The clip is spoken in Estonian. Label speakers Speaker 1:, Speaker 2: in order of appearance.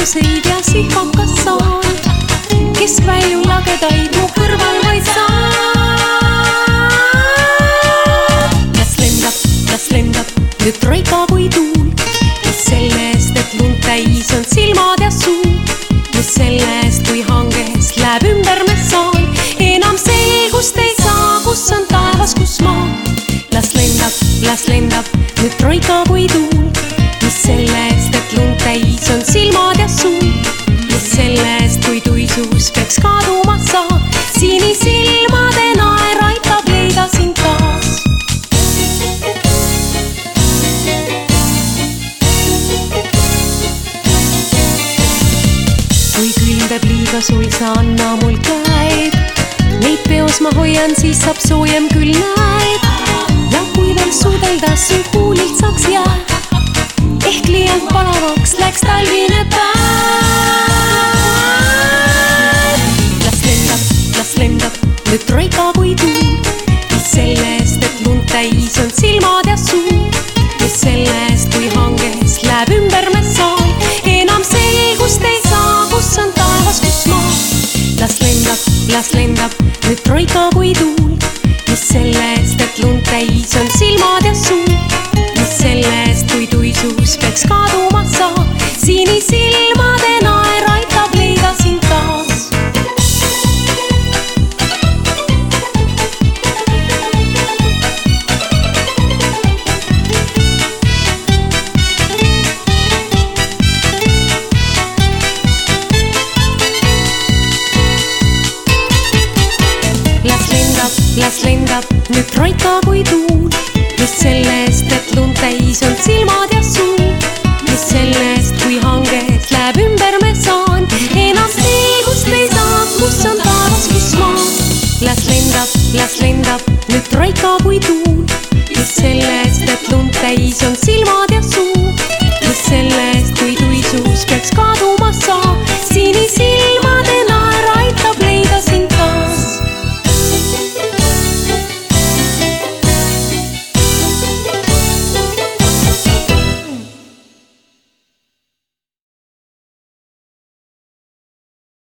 Speaker 1: iluseid ja sihvakas saan, keskvälju lagedaid mu kõrval vaid saan. las lendab, las lendab nüüd troika kui tuul, mis selle eest, et lund täis on silmad ja suu, mis selle eest, kui hanges läheb ümber me saan, enam selgust ei saa, kus on taevas, kus maa. las lendab, las lendab nüüd troika kui tuul, mis selle eest, et lund täis on silmad liiga sul, sa anna mul käed. Neid peos ma hoian, siis saab soojem küll näed. ja kui veel suudelda su huulilt saaks jääd, ehk liialt palavaks läks talvine päev. las lendab, las lendab nüüd troika kui tuul, mis selle eest, et lund täis on silmad las lendab nüüd troika kui tuul, mis selle eest, et lund täis on silmad las lendab, las lendab nüüd troika kui tuul, mis selle eest, et lund täis on silmad ja suu, mis selle eest, kui hanges läheb ümber me saan, enam selgust ei saa, kus on taevas, kus maa. las lendab, las lendab nüüd troika kui tuul, mis selle eest, et lund täis on silmad